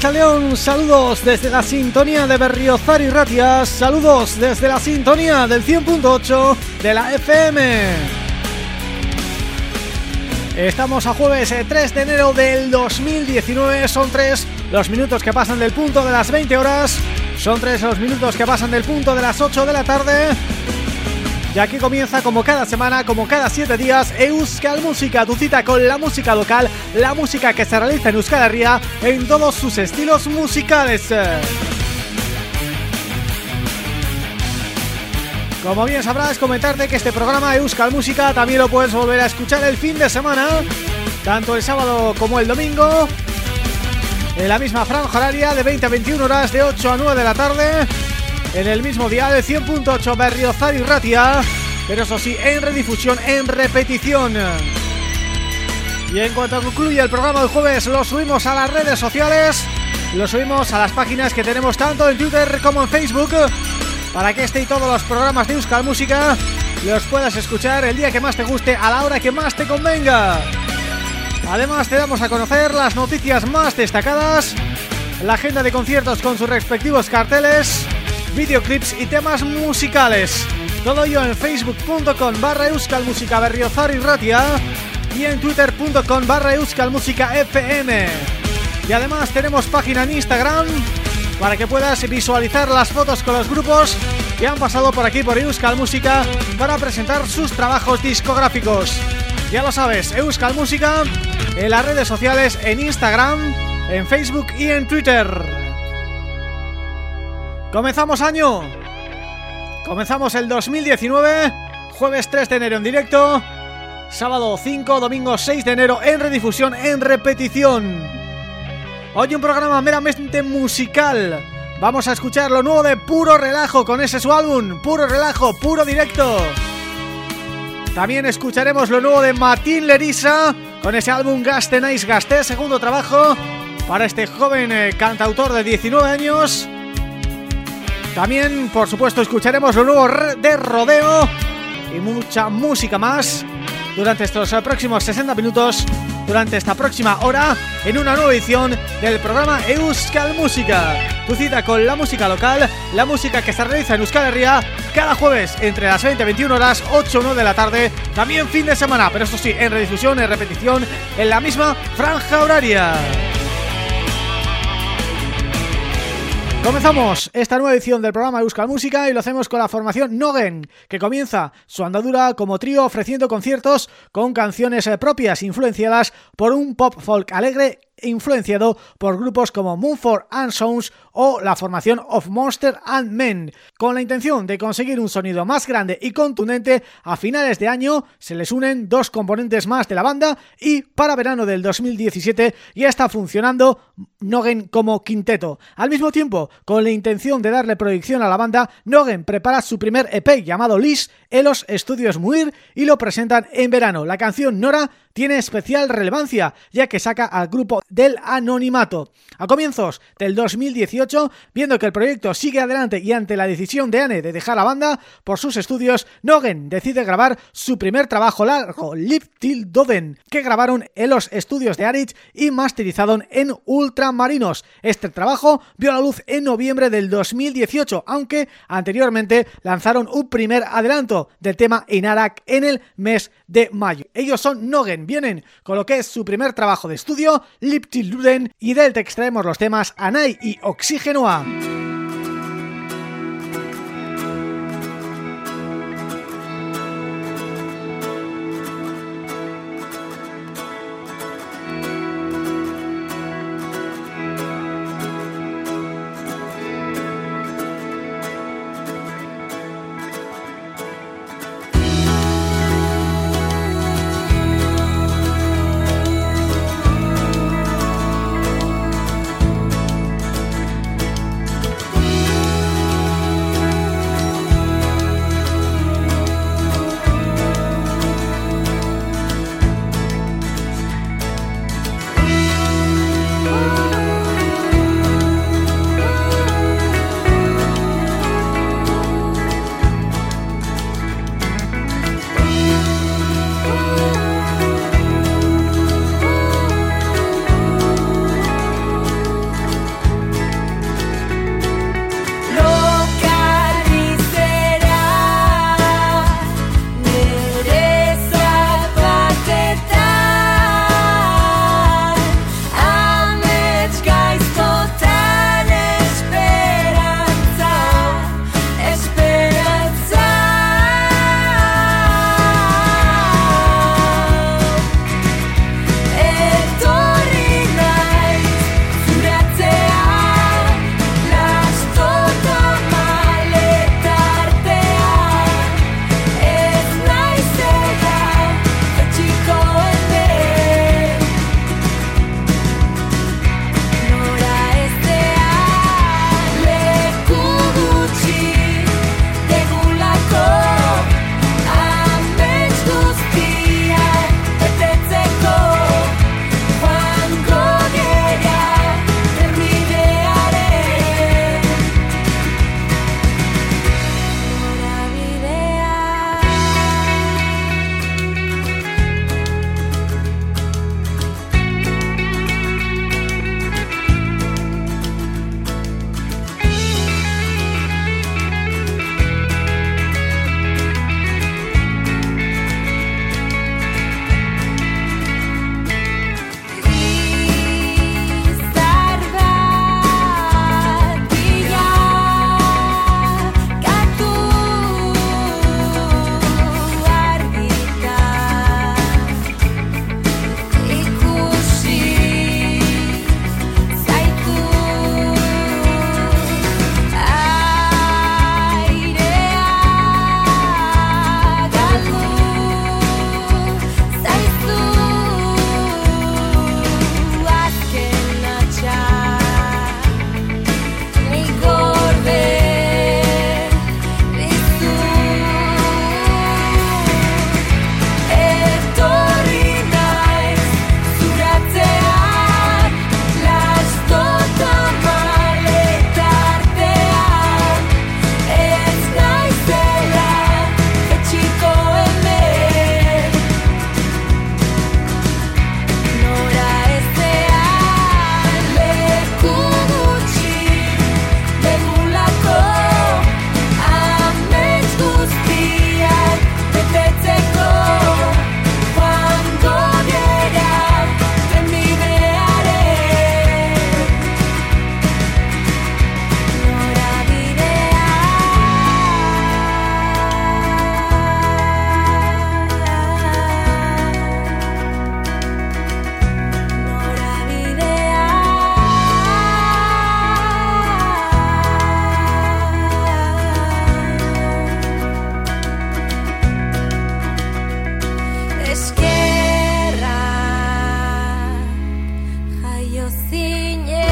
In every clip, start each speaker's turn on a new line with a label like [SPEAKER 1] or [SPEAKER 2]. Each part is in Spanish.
[SPEAKER 1] Saludos desde la sintonía de Berriozar y Ratias, saludos desde la sintonía del 100.8 de la FM. Estamos a jueves 3 eh, de enero del 2019, son tres los minutos que pasan del punto de las 20 horas, son tres los minutos que pasan del punto de las 8 de la tarde y aquí comienza como cada semana, como cada siete días, Euskal Música, tu cita con la música local, la música que se realiza en Euskal Herria en todos sus estilos musicales. Como bien sabrás, comentarte que este programa Euskal Música también lo puedes volver a escuchar el fin de semana, tanto el sábado como el domingo, en la misma franja horaria de 20 a 21 horas, de 8 a 9 de la tarde en el mismo día de 100.8 Berriozar y Ratia, pero eso sí, en redifusión, en repetición. Y en cuanto concluye el programa del jueves, lo subimos a las redes sociales, lo subimos a las páginas que tenemos tanto en Twitter como en Facebook, para que este y todos los programas de Euskal Música los puedas escuchar el día que más te guste, a la hora que más te convenga. Además te damos a conocer las noticias más destacadas, la agenda de conciertos con sus respectivos carteles videoclips y temas musicales. Todo ello en facebook.com barra música berriozar y ratia y en twitter.com barra música fm. Y además tenemos página en Instagram para que puedas visualizar las fotos con los grupos que han pasado por aquí por Euskal Música para presentar sus trabajos discográficos. Ya lo sabes, Euskal Música en las redes sociales, en Instagram, en Facebook y en Twitter.
[SPEAKER 2] Comenzamos año. Comenzamos el 2019 Jueves 3 de enero en directo Sábado 5, domingo 6 de enero en redifusión, en repetición. Hoy un programa meramente musical. Vamos a escuchar lo nuevo de Puro Relajo con ese su álbum Puro Relajo, puro directo. También escucharemos lo nuevo de Matín Lerisa Con ese álbum Gaste Nice Gaste, segundo trabajo Para este joven eh, cantautor de 19 años también, por supuesto, escucharemos lo nuevo de Rodeo y mucha música más durante estos eh, próximos 60 minutos, durante esta próxima hora, en una nueva edición del programa Euskal Música. Tu con la música local, la música que se realiza en Euskal Herria cada jueves entre las 20 y 21 horas, 8 o 9 de la tarde, también fin de semana, pero esto sí, en redifusión, en repetición, en la misma franja horaria. Comenzamos esta nueva edición del programa Euskal Música y lo hacemos con la formación Nogen, que comienza su andadura como trío ofreciendo conciertos con canciones eh, propias influenciadas por un pop folk alegre influenciado por grupos como Moonford and Sons o la formación of Monster and Men. Con la intención de conseguir un sonido más grande y contundente, a finales de año se les unen dos componentes más de la banda y para verano del 2017 ya está funcionando Nogen como quinteto. Al mismo tiempo, con la intención de darle proyección a la banda, Nogen prepara su primer EP llamado Liz en los estudios Muir y lo presentan en verano. La canción Nora tiene especial relevancia, ya que saca al grupo del anonimato. A comienzos del 2018, viendo que el proyecto sigue adelante y ante la decisión de Anne de dejar la banda por sus estudios, Nogen decide grabar su primer trabajo largo, Live Till Doden, que grabaron en los estudios de Arich y masterizaron en Ultramarinos. Este trabajo vio la luz en noviembre del 2018, aunque anteriormente lanzaron un primer adelanto del tema Inarak en el mes de mayo. Ellos son Nogen vienen con lo que es su primer trabajo de estudio, Luden, y del te extraemos los temas Anai y Oxigenoa. la cocinero.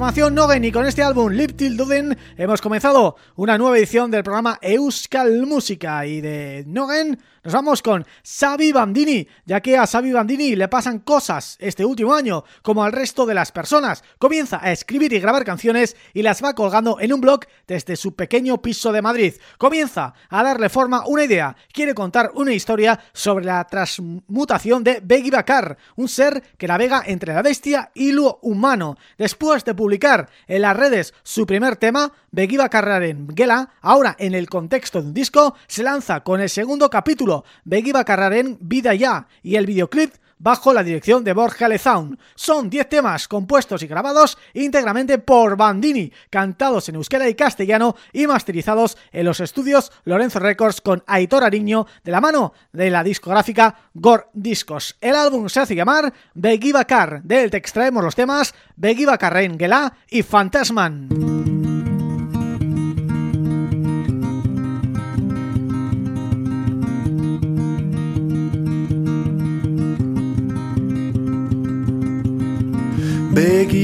[SPEAKER 2] Formación y con este álbum Lip Till Duden hemos comenzado una nueva edición del programa Euskal Música y de Nogen nos vamos con Xavi Bandini, ya que a Xavi Bandini le pasan cosas este último año, como al resto de las personas. Comienza a escribir y grabar canciones y las va colgando en un blog desde su pequeño piso de Madrid. Comienza a darle forma una idea, quiere contar una historia sobre la transmutación de Beggy Bakar, un ser que navega entre la bestia y lo humano. Después de publicar en las redes su primer tema, Beggy en Gela, ahora en el contexto de un disco, se lanza con el segundo capítulo Begui Bacarraren Vida Ya y el videoclip bajo la dirección de Borja Lezaun. Son 10 temas compuestos y grabados íntegramente por Bandini, cantados en euskera y castellano y masterizados en los estudios Lorenzo Records con Aitor Ariño de la mano de la discográfica Gore Discos. El álbum se hace llamar Begui Bacar, del te extraemos los temas Begui y Fantasman.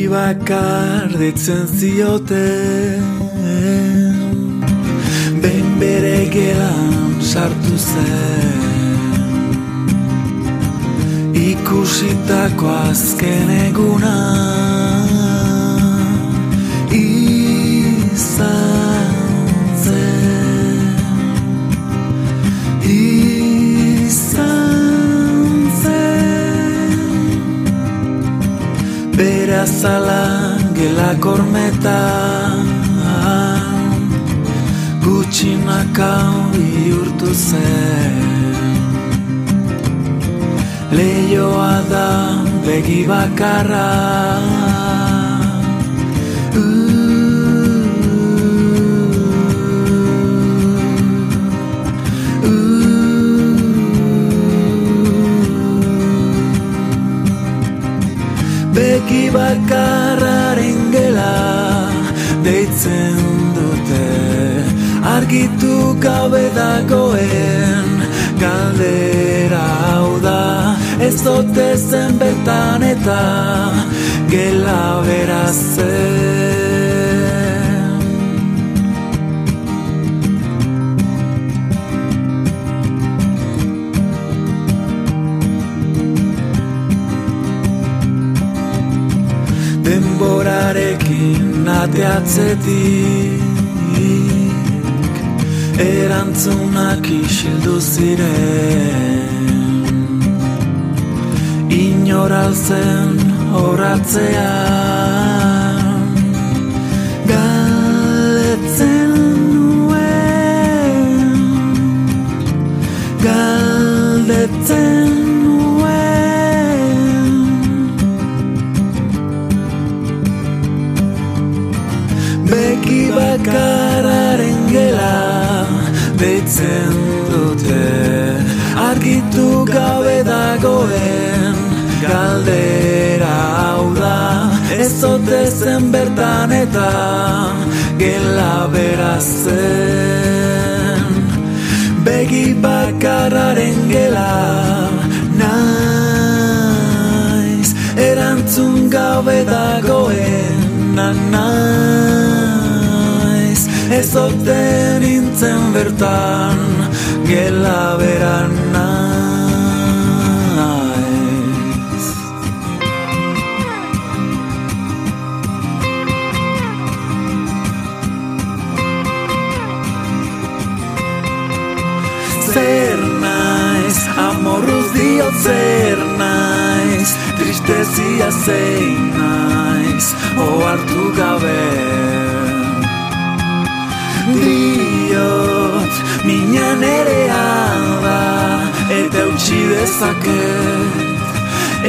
[SPEAKER 3] Begi bakar ditzen zioten. Ben bere gelan sartu zen. Ikusitako azken eguna bezala gela kormeta Gutxinaka bihurtu zen. Leioa da begi bakarra beki bakarraren gela deitzen dute. Argitu gabe dagoen galdera hau da. Ez zote zen betan eta gela berazen bate atzetik Erantzunak isildu ziren. Inoral zen horatzean Gara ez zote zen bertan eta gela berazen. Begi bakararen gela naiz. Erantzun gabe dagoen naiz. Ez ote nintzen bertan Gela beran naiz zer naiz Tristezia zein naiz Oartu gabe diot Mina nere da Eta utxi dezaket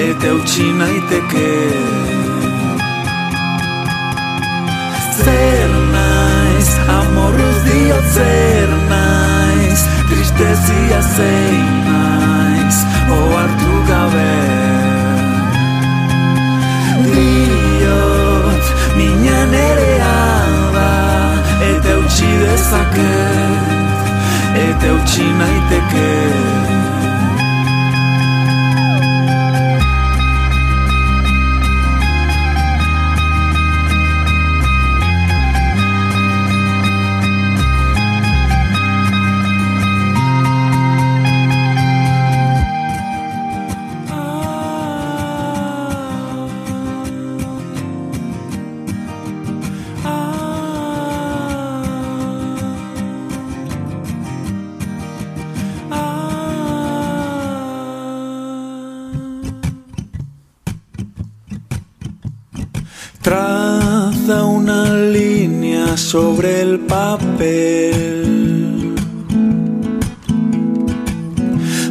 [SPEAKER 3] Eta utxi naiteke Zer naiz Amorruz diot zer naiz Tristezia zein naiz oartu gabe. Diot, minan ere alba, eta utxi dezaket, eta utxi naiteket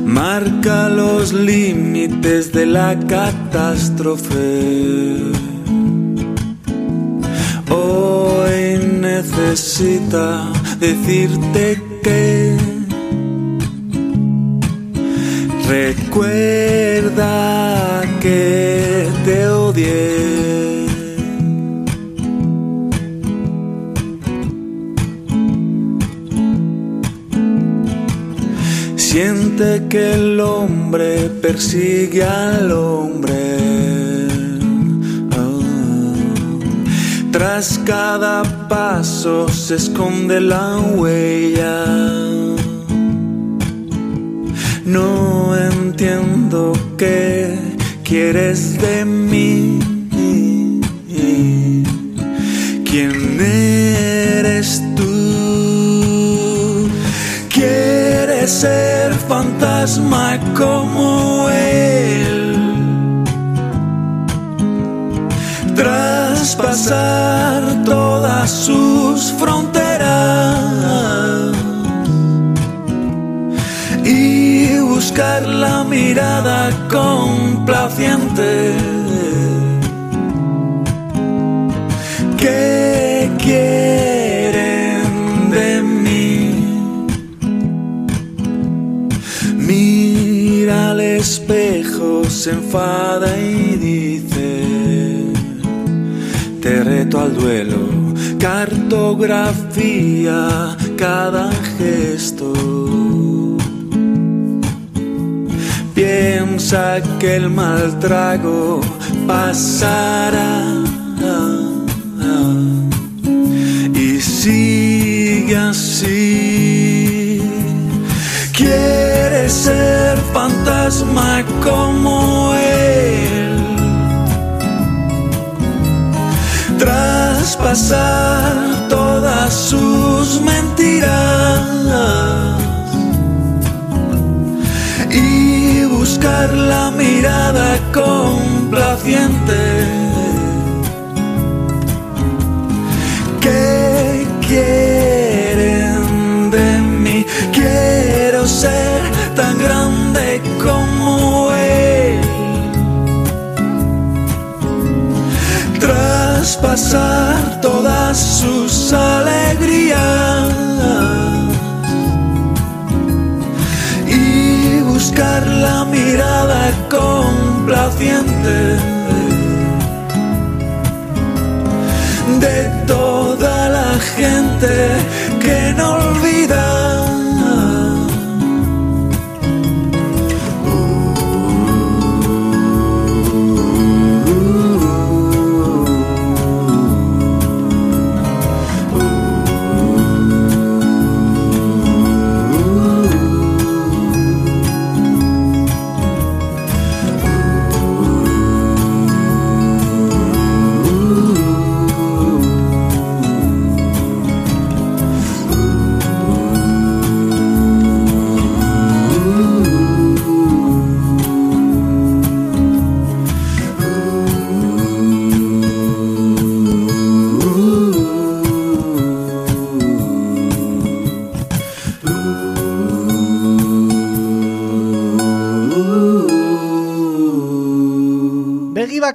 [SPEAKER 3] Marca los límites de la catástrofe. Hoy necesita decirte que recuerda que persigue al hombre. Ah. Tras cada paso se esconde la huella. No entiendo qué quieres de mí. ¿Quién eres tú? ¿Quieres ser fantasma Traspasar todas sus fronteras y buscar la mirada complaciente. ¿Qué quieren de mí? Mira al espejo, se enfada y duelo, cartografía cada gesto. Piensa que el mal trago pasará y sigue así. Quiere ser fantasma como él, traspasar todas sus mentiras y buscar la mirada complaciente. ¿Qué quieren de mí? Quiero ser tan grande como él. Traspasar sus alegrías y buscar la mirada complaciente de toda la gente que no olvida.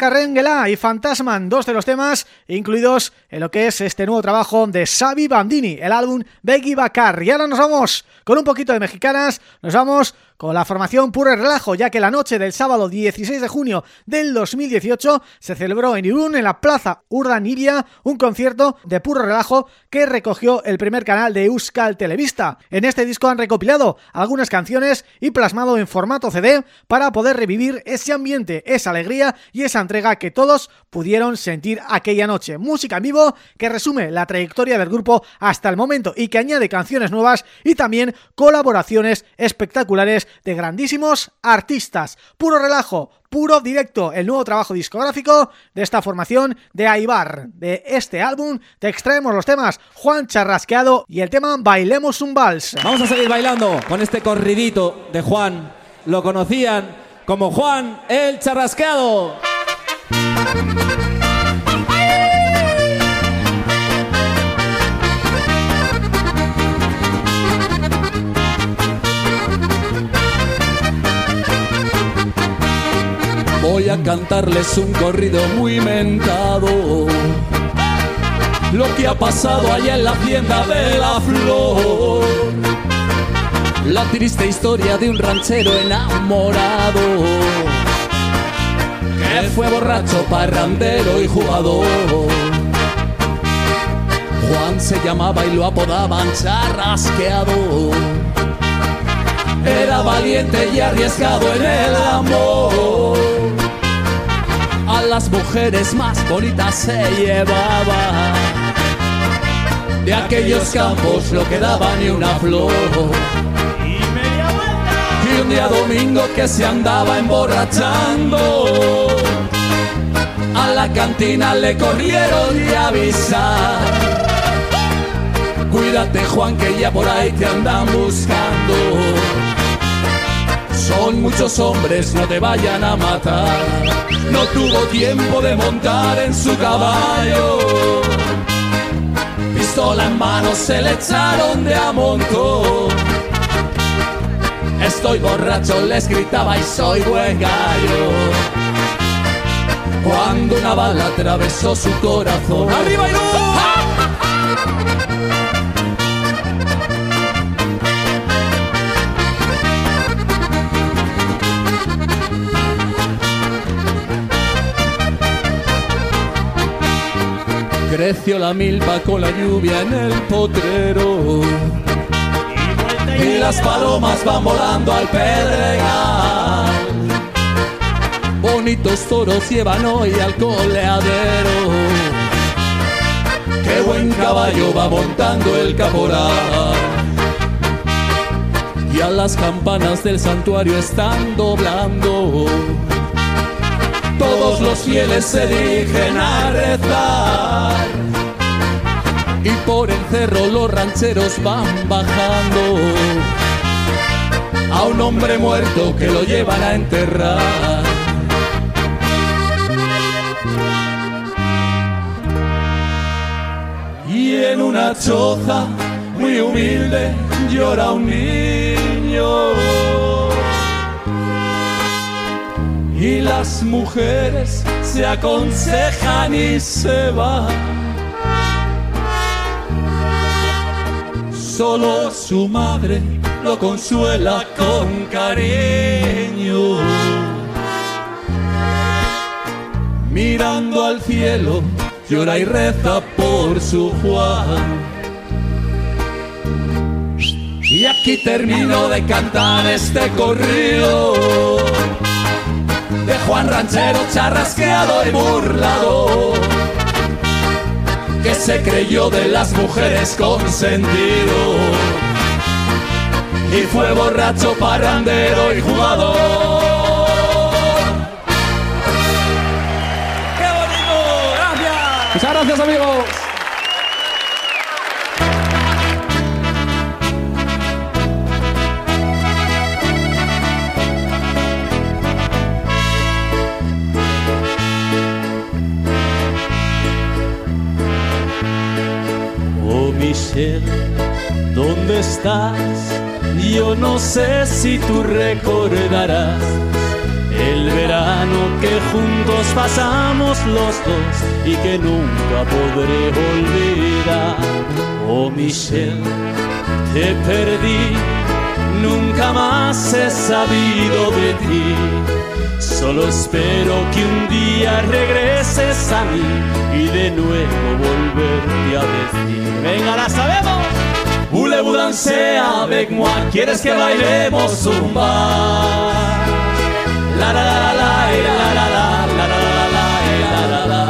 [SPEAKER 2] Begui Bacarrenguela y Fantasman, dos de los temas incluidos en lo que es este nuevo trabajo de Xavi Bandini, el álbum Begui Bacar. Y ahora nos vamos con un poquito de mexicanas, nos vamos con la formación Puro Relajo, ya que la noche del sábado 16 de junio del 2018 se celebró en Irún, en la Plaza Urdanibia, un concierto de Puro Relajo que recogió el primer canal de Euskal Televista. En este disco han recopilado algunas canciones y plasmado en formato CD para poder revivir ese ambiente, esa alegría y esa entrega que todos pudieron sentir aquella noche. Música en vivo que resume la trayectoria del grupo hasta el momento y que añade canciones nuevas y también colaboraciones espectaculares de grandísimos artistas. Puro relajo, puro directo, el nuevo trabajo discográfico de esta formación de Aibar. De este álbum te extraemos los temas Juan Charrasqueado y el tema Bailemos un Vals.
[SPEAKER 4] Vamos a seguir bailando con este corridito de Juan. Lo conocían como Juan el Charrasqueado.
[SPEAKER 5] A cantarles un corrido muy mentado. Lo que ha pasado allá en la hacienda de la flor. La triste historia de un ranchero enamorado. Que fue borracho, parrandero y jugador. Juan se llamaba y lo apodaban charrasqueado. Era valiente y arriesgado en el amor. Las mujeres más bonitas se llevaba. De aquellos campos no quedaba ni una flor. Y un día domingo que se andaba emborrachando. A la cantina le corrieron y avisar. Cuídate Juan que ya por ahí te andan buscando. Son muchos hombres, no te vayan a matar. No tuvo tiempo de montar en su caballo. Pistola en mano se le echaron de a montón. Estoy borracho, les gritaba y soy buen gallo. Cuando una bala atravesó su corazón. ¡Arriba y Creció la milpa con la lluvia en el potrero. Y las palomas van volando al pedregal. Bonitos toros llevan hoy al coleadero. Qué buen caballo va montando el caporal. Y a las campanas del santuario están doblando. Todos los fieles se dirigen a rezar. Y por el cerro los rancheros van bajando a un hombre muerto que lo llevan a enterrar. Y en una choza muy humilde llora un niño. Y las mujeres se aconsejan y se van. Solo su madre lo consuela con cariño. Mirando al cielo, llora y reza por su Juan. Y aquí termino de cantar este corrido de Juan Ranchero charrasqueado y burlado que se creyó de las mujeres consentido y fue borracho, parrandero y jugador. ¡Qué bonito! ¡Gracias!
[SPEAKER 4] Muchas gracias, amigos.
[SPEAKER 5] Michelle, ¿dónde estás? Yo no sé si tú recordarás el verano que juntos pasamos los dos y que nunca podré olvidar. Oh Michelle, te perdí, nunca más he sabido de ti. Solo espero que un día regreses a mí y de nuevo volverte a decir. Venga, la sabemos. Voulez-vous danser avec moi? ¿Quieres que bailemos zumba? La la la la la la la la la la la la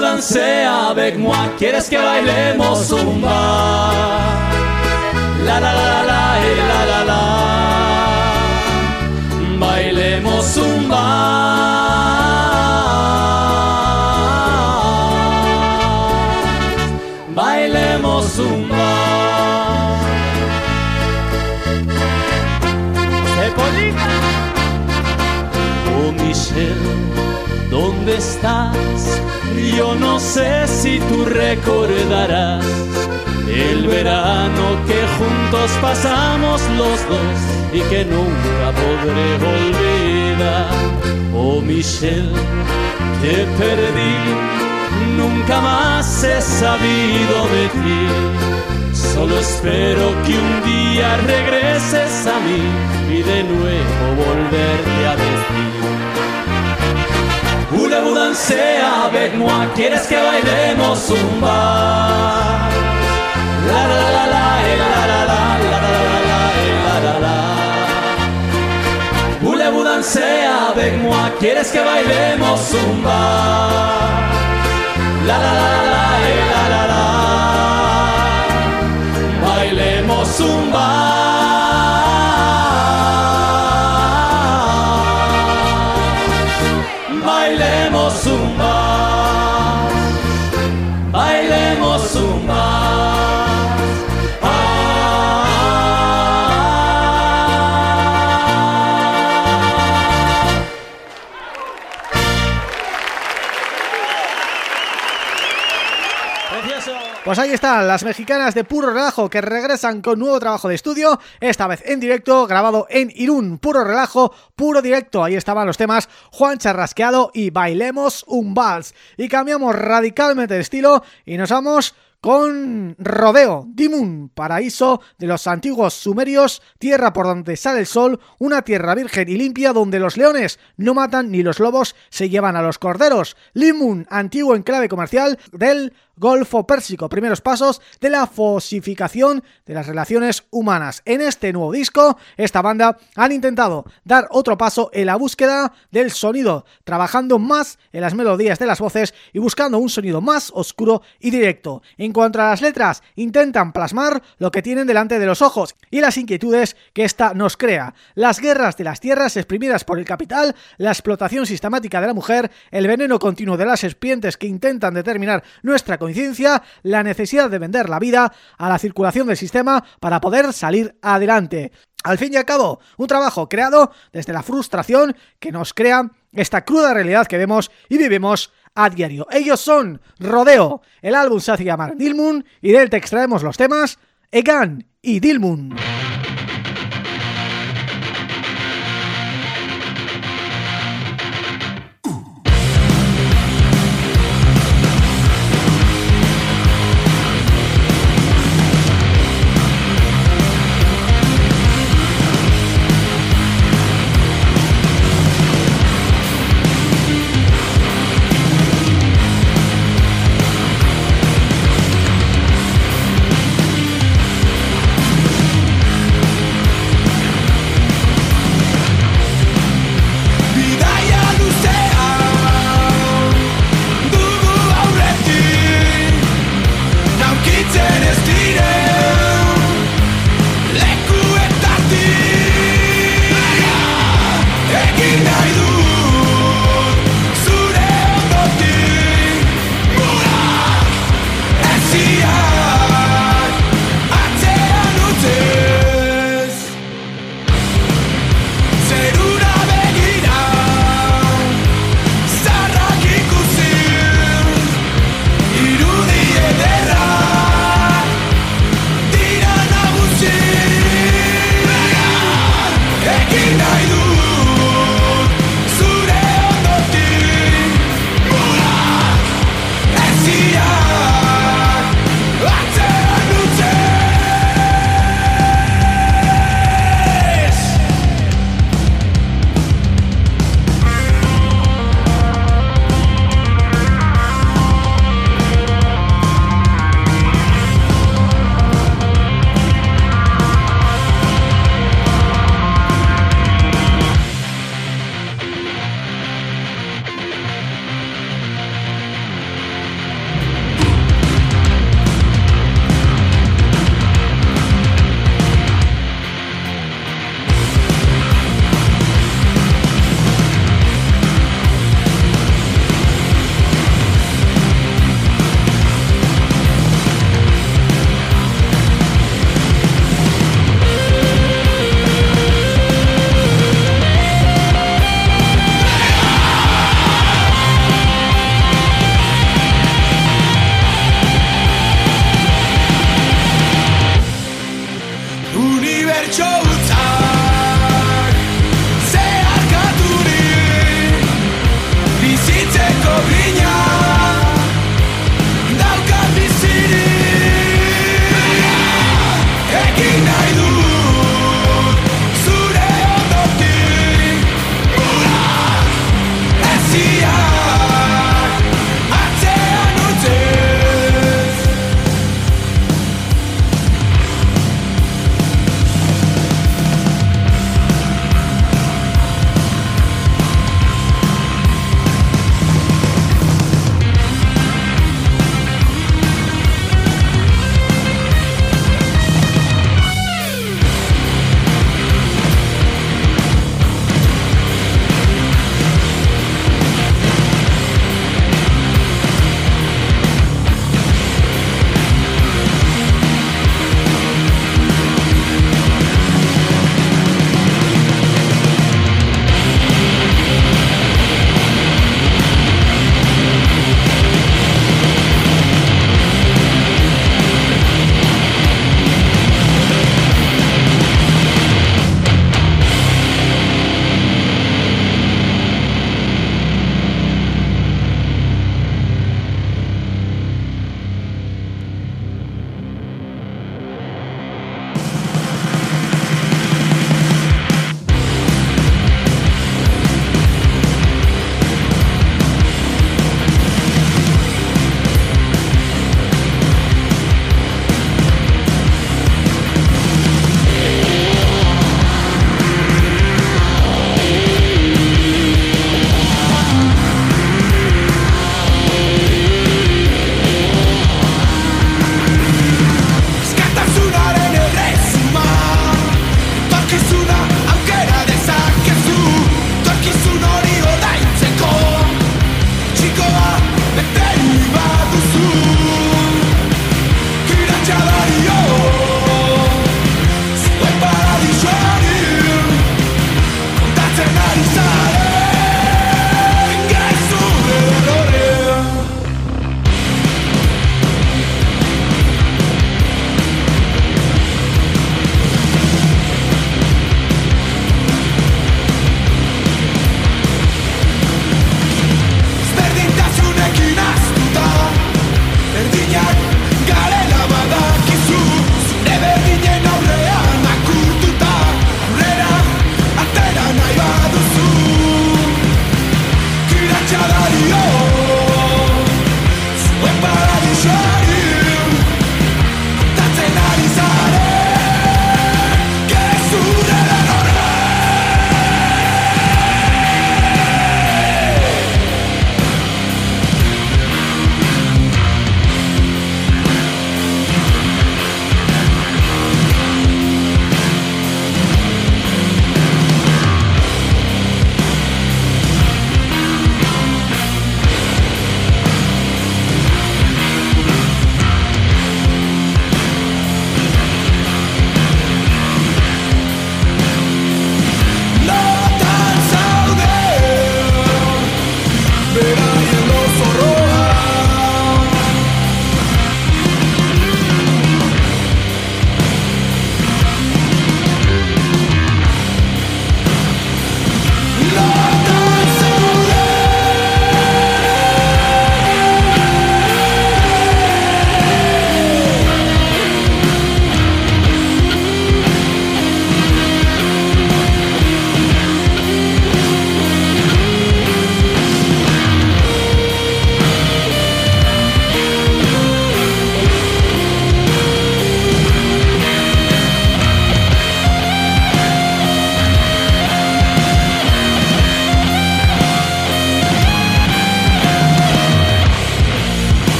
[SPEAKER 5] danser avec moi? ¿Quieres que bailemos zumba? La la la la la la la la Bailemos zumba. Bailemos zumba. Oh Michelle, ¿dónde estás? Yo no sé si tú recordarás el verano que juntos pasamos los dos y que nunca podré olvidar. Oh Michelle, te perdí, nunca más he sabido de ti. Solo espero que un día regreses a mí y de nuevo volverte a decir que mudancea, bec moi, quieres que bailemos zumba. La la la la, eh, la la la, la la la la, eh, la la la. Boule mudancea, quieres que bailemos zumba. La la la la, eh, la la la. Bailemos zumba.
[SPEAKER 2] Pues ahí están las mexicanas de Puro Relajo que regresan con nuevo trabajo de estudio, esta vez en directo, grabado en Irún. Puro Relajo, puro directo. Ahí estaban los temas Juan Charrasqueado y Bailemos un Vals. Y cambiamos radicalmente de estilo y nos vamos con Rodeo, Dimun, paraíso de los antiguos sumerios, tierra por donde sale el sol, una tierra virgen y limpia donde los leones no matan ni los lobos se llevan a los corderos. Limun, antiguo enclave comercial del Golfo Pérsico, primeros pasos de la fosificación de las relaciones humanas. En este nuevo disco, esta banda han intentado dar otro paso en la búsqueda del sonido, trabajando más en las melodías de las voces y buscando un sonido más oscuro y directo. En cuanto a las letras, intentan plasmar lo que tienen delante de los ojos y las inquietudes que ésta nos crea. Las guerras de las tierras exprimidas por el capital, la explotación sistemática de la mujer, el veneno continuo de las serpientes que intentan determinar nuestra conciencia, la necesidad de vender la vida a la circulación del sistema para poder salir adelante. Al fin y al cabo, un trabajo creado desde la frustración que nos crea esta cruda realidad que vemos y vivimos a diario. Ellos son Rodeo, el álbum se hace llamar Dilmun y de él te extraemos los temas Egan y Dilmun.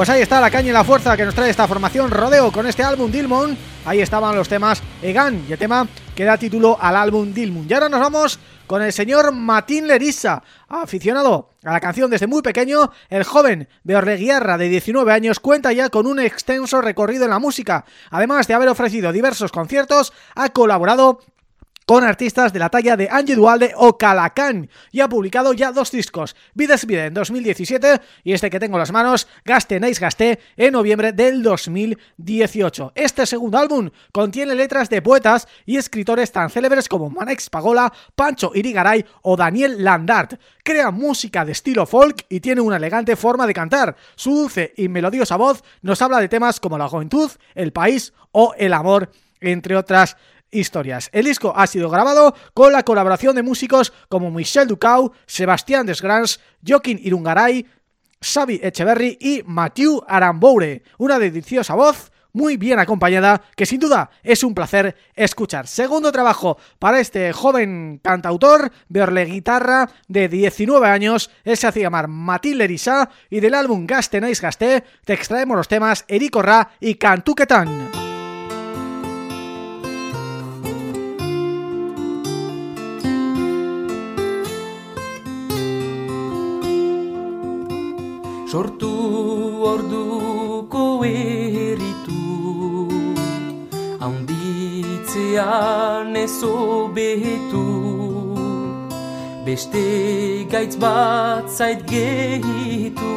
[SPEAKER 2] Pues ahí está la caña y la fuerza que nos trae esta formación Rodeo con este álbum Dilmon. Ahí estaban los temas Egan y el tema que da título al álbum Dilmon. Y ahora nos vamos con el señor Matín Lerissa, aficionado a la canción desde muy pequeño, el joven de Orleguiarra de 19 años cuenta ya con un extenso recorrido en la música. Además de haber ofrecido diversos conciertos, ha colaborado con artistas de la talla de Angie Dualde o Calacán y ha publicado ya dos discos, Vidas Vida en 2017 y este que tengo en las manos, Gaste Nice Gasté, en noviembre del 2018. Este segundo álbum contiene letras de poetas y escritores tan célebres como Manex Pagola, Pancho Irigaray o Daniel Landart. Crea música de estilo folk y tiene una elegante forma de cantar. Su dulce y melodiosa voz nos habla de temas como la juventud, el país o el amor, entre otras historias. El disco ha sido grabado con la colaboración de músicos como Michel Ducau, Sebastián Desgrans, Joaquín Irungaray, Xavi Echeverry y Mathieu Aramboure. Una deliciosa voz, muy bien acompañada, que sin duda es un placer escuchar. Segundo trabajo para este joven cantautor, verle guitarra de 19 años, él se hacía llamar Matilde y del álbum Gaste Nice Gaste te extraemos los temas Erico Ra y Cantuquetán.
[SPEAKER 6] Sortu orduko eritu. Haunditzean ezo behetu beste gaitz bat zait gehitu.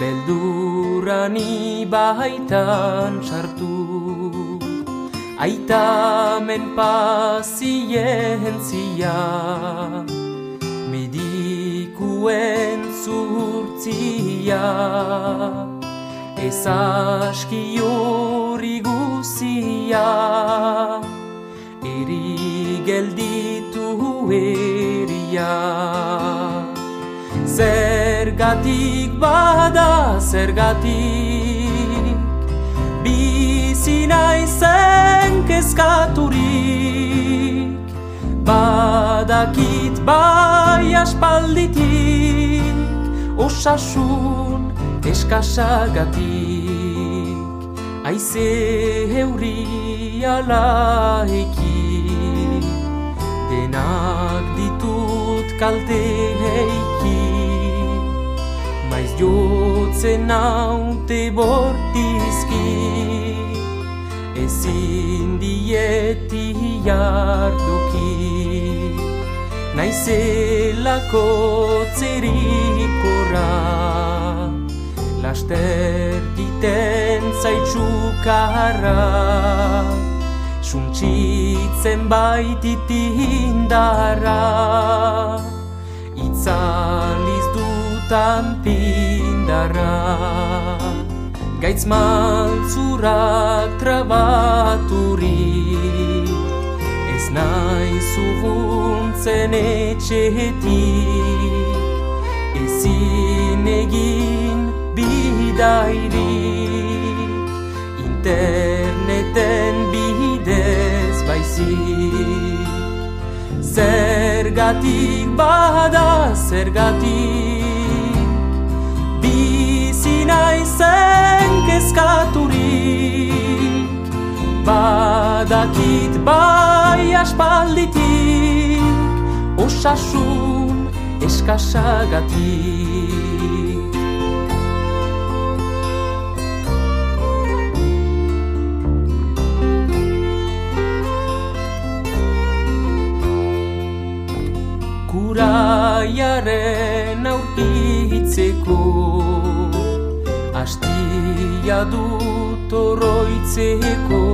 [SPEAKER 6] Beldurani baitan sartu. Aitamen pazientzia medikuen zurtzia Ez aski hori guzia. Eri gelditu eria. Zergatik bada zergatik. Bizina izen kezkaturik. Badakit bai aspalditik osasun eskasagatik. Aize heuri alaiki Denak ditut kalte heiki. Maiz jotzen naute bortizki Ezin dieti jarduki Naizelako mugikorra Laster diten zaitxukarra Suntxitzen baitit indarra. Itzaliz dutan pindarra. Gaitz maltzurak trabaturi Ez naiz uguntzen etxetik. Ezin egin bidairik Interneten bidez baizik. Zergatik bada zergatik Bizi naizen kezkaturik. Badakit bai aspalditik Osasun eskasagatik Kuraiaren aurkitzeko Astia dut oroitzeko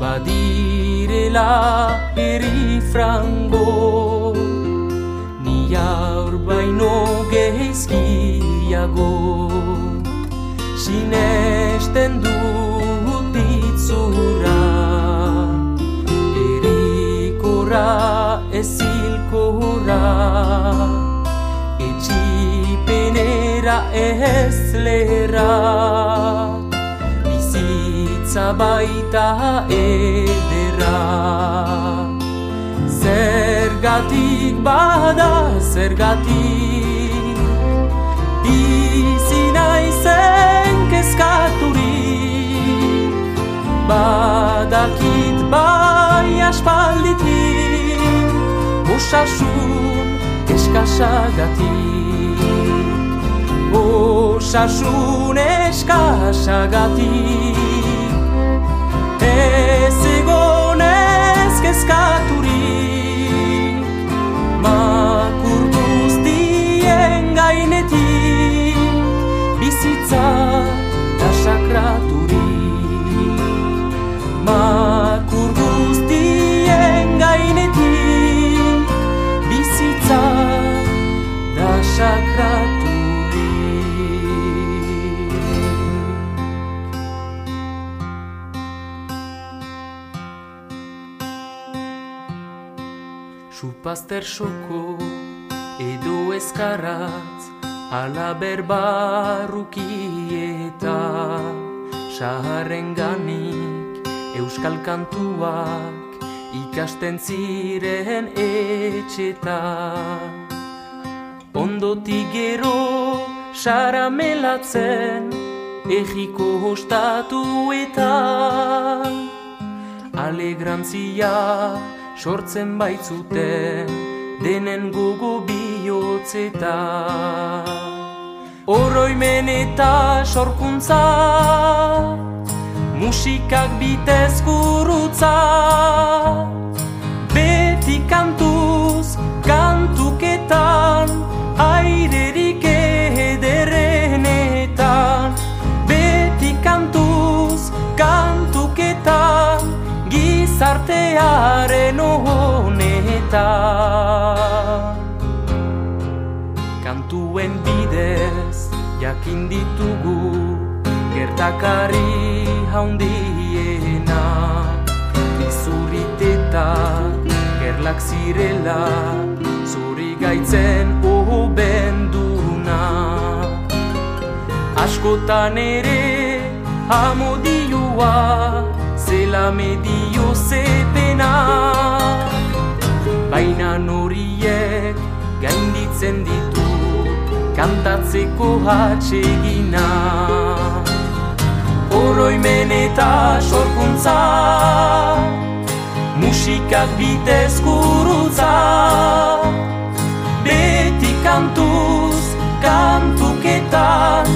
[SPEAKER 6] Badirela eri frango Ni aur baino geizkiago. Sinesten dut itzura Erikora ezilkora Etxipenera ez lera Bizitza baita ederra Zergatik bada zergatik. Bizi naizen kezkaturik. Badakit bai aspalditik Osasun eskasagatik. Osasun eskasagatik. Ez egonez kezkaturik Makur guztien gainetik Bizitza da sakraturik Supazter soko edo ezkarratz ala berbarrukieta Saharren ganik euskal kantuak ikasten ziren etxeta Ondotik gero saramelatzen Ejiko hostatu eta Alegrantzia sortzen baitzuten Denen gogo bihotzeta Oroimen eta sorkuntza Musikak bitez gurutza. Beti kantuz, kantuketan Gizartearen honetan Kantuen bidez jakin ditugu Gertakari haundiena Izurriteta gerlak zirela Zuri gaitzen ohobenduna Askotan ere amodioa Zela medio zepena Baina noriek gainditzen ditu Kantatzeko hatxegina Oroimen eta sorkuntza Musikak bitez gurutza. Beti kantuz, kantuketan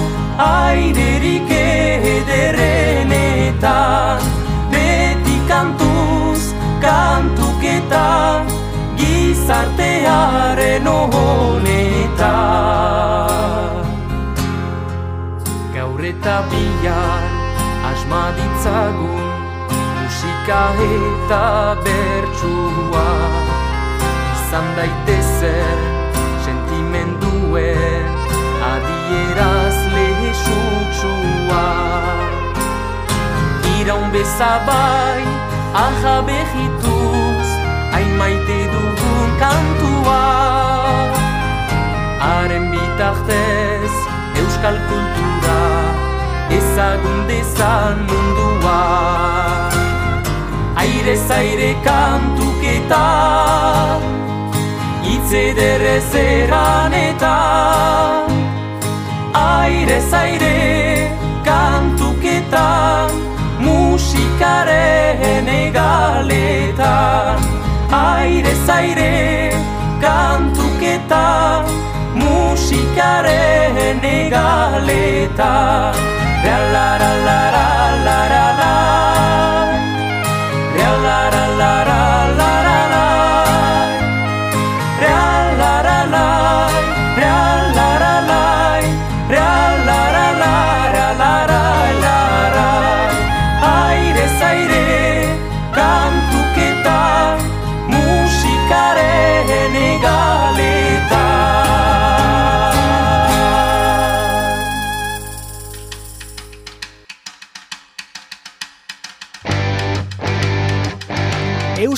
[SPEAKER 6] Airerik ederenetan Gizartearen honetan Gaur eta bihar asma ditzagun musika eta bertsua. Izan daitezen sentimenduen adieraz lehesutsua iraun bezabai aja dugun kantua. Haren bitartez euskal kultura ezagun dezan mundua. Aire zaire kantuketa Itze derrez eta Aire zaire kantuketa Musikaren egaletan Aire zaire kantuketa Musikaren la la la la La la la. La la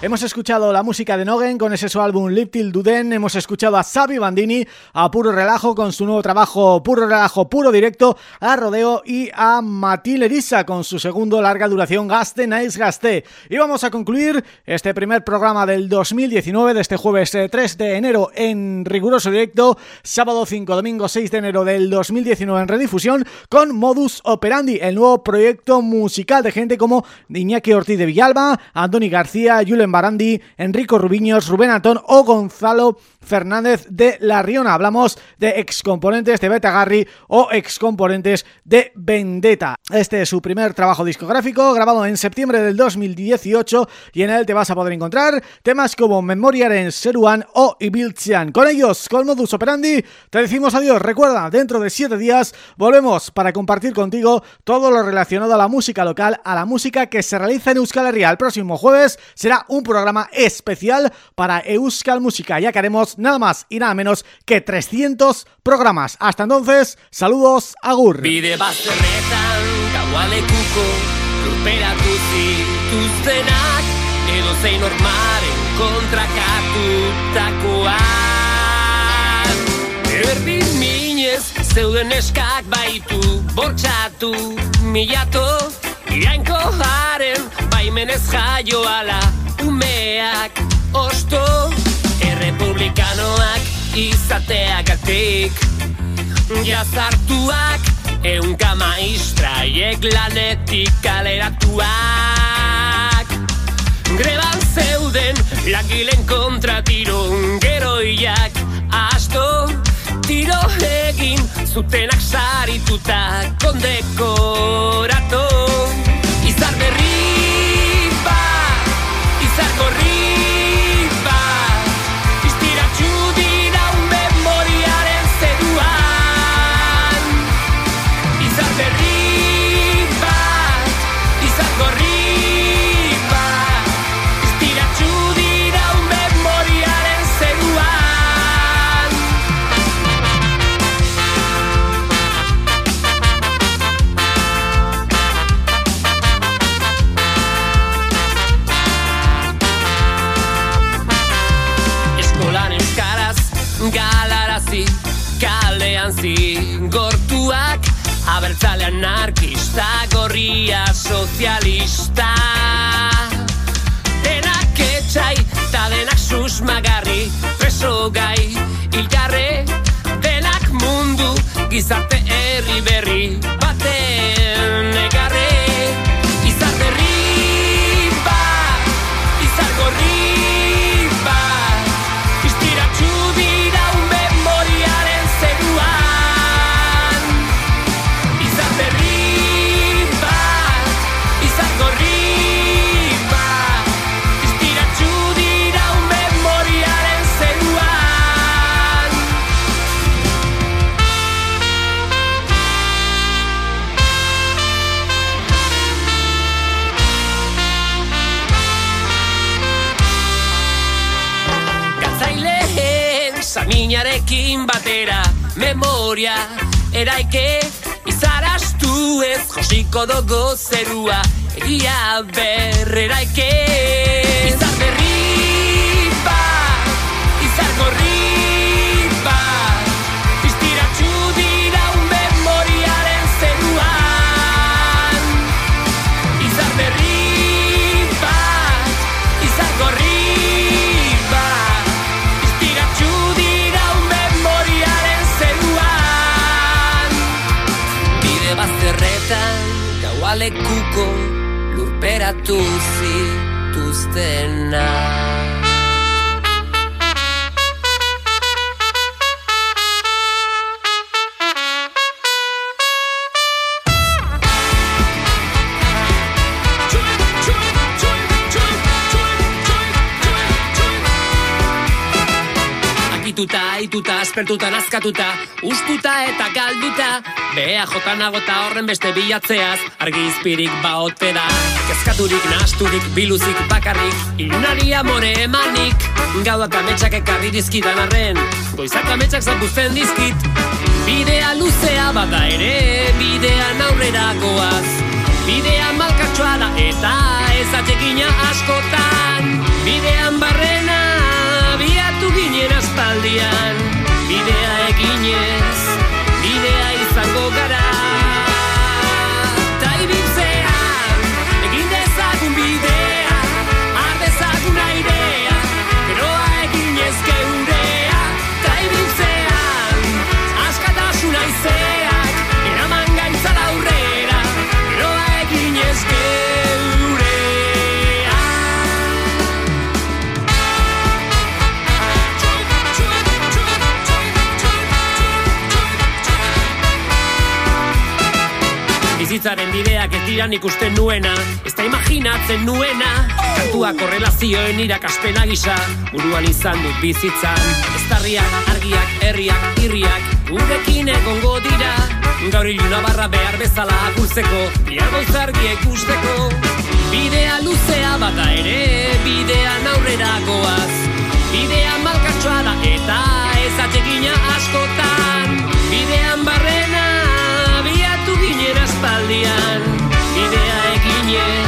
[SPEAKER 2] Hemos escuchado la música de Nogen con ese su álbum Live Till Duden, hemos escuchado a Xavi Bandini a Puro Relajo con su nuevo trabajo Puro Relajo Puro Directo, a Rodeo y a Matil Erisa con su segundo larga duración Gaste Nice Gaste. Y vamos a concluir este primer programa del 2019 de este jueves eh, 3 de enero en riguroso directo, sábado 5, domingo 6 de enero del 2019 en redifusión con Modus Operandi, el nuevo proyecto musical de gente como Iñaki Ortiz de Villalba, Antoni García, Julen Barandi, Enrico Rubiños, Rubén Antón o Gonzalo Fernández de La Riona. Hablamos de excomponentes de Beta Garry o excomponentes de Vendetta. Este es su primer trabajo discográfico, grabado en septiembre del 2018 y en él te vas a poder encontrar temas como Memoriar en Seruan o Ibiltzian. Con ellos, con Modus Operandi, te decimos adiós. Recuerda, dentro de siete días volvemos para compartir contigo todo lo relacionado a la música local, a la música que se realiza en Euskal Herria. El próximo jueves será un programa especial para Euskal Música, ya que haremos nada más y nada menos que 300 programas. Hasta entonces, saludos, agur.
[SPEAKER 7] Bide baimenez jaioala, umeak, osto, errepublikanoak izateagatik Jazartuak eunka maestraiek lanetik kaleratuak. Greban zeuden lagilen kontra tiro geroiak asto. Tiro egin zutenak sarituta kondekoratu Kalean zigortuak Abertzale anarkista gorria sozialista. Denak etxai eta denak susmagarri Preso gai ilkarre Denak mundu gizarte herri berri Baten egarre Memoria eraike Izarastu ez. Josiko dogo zerua Egia berreraike lekuko lurperatu zituztenak. Akituta, aituta, aspertuta, nazkatuta, ustuta eta galduta. Bea jota nagota horren beste bilatzeaz, argizpirik baote da. Kezkaturik, nahasturik, biluzik, bakarrik, ilunari amore emanik. Gauak ametsak ekarri dizkidan arren, goizak ametsak zapuzten dizkit. Bidea luzea bada ere, bidean aurrera goaz. Bidea malkartsua da eta ez atsegina askotan. Bidean ginen aspaldian Bidea eginez, Bizitzaren bideak ez diran ikusten nuena. Ez da imaginatzen nuena. Kantua korrelazioen irakaspena gisa. Buruan izan dut bizitzan. Estarriak, argiak, herriak, irriak. Gurekin egongo dira. Gaur iluna barra behar bezala agurtzeko. Bihar goizargi ikusteko. Bidea luzea bata ere. Bidean aurrera goaz. Bidea malkatsoa da eta ez atsegina askotan aspaldian Bidea eginez,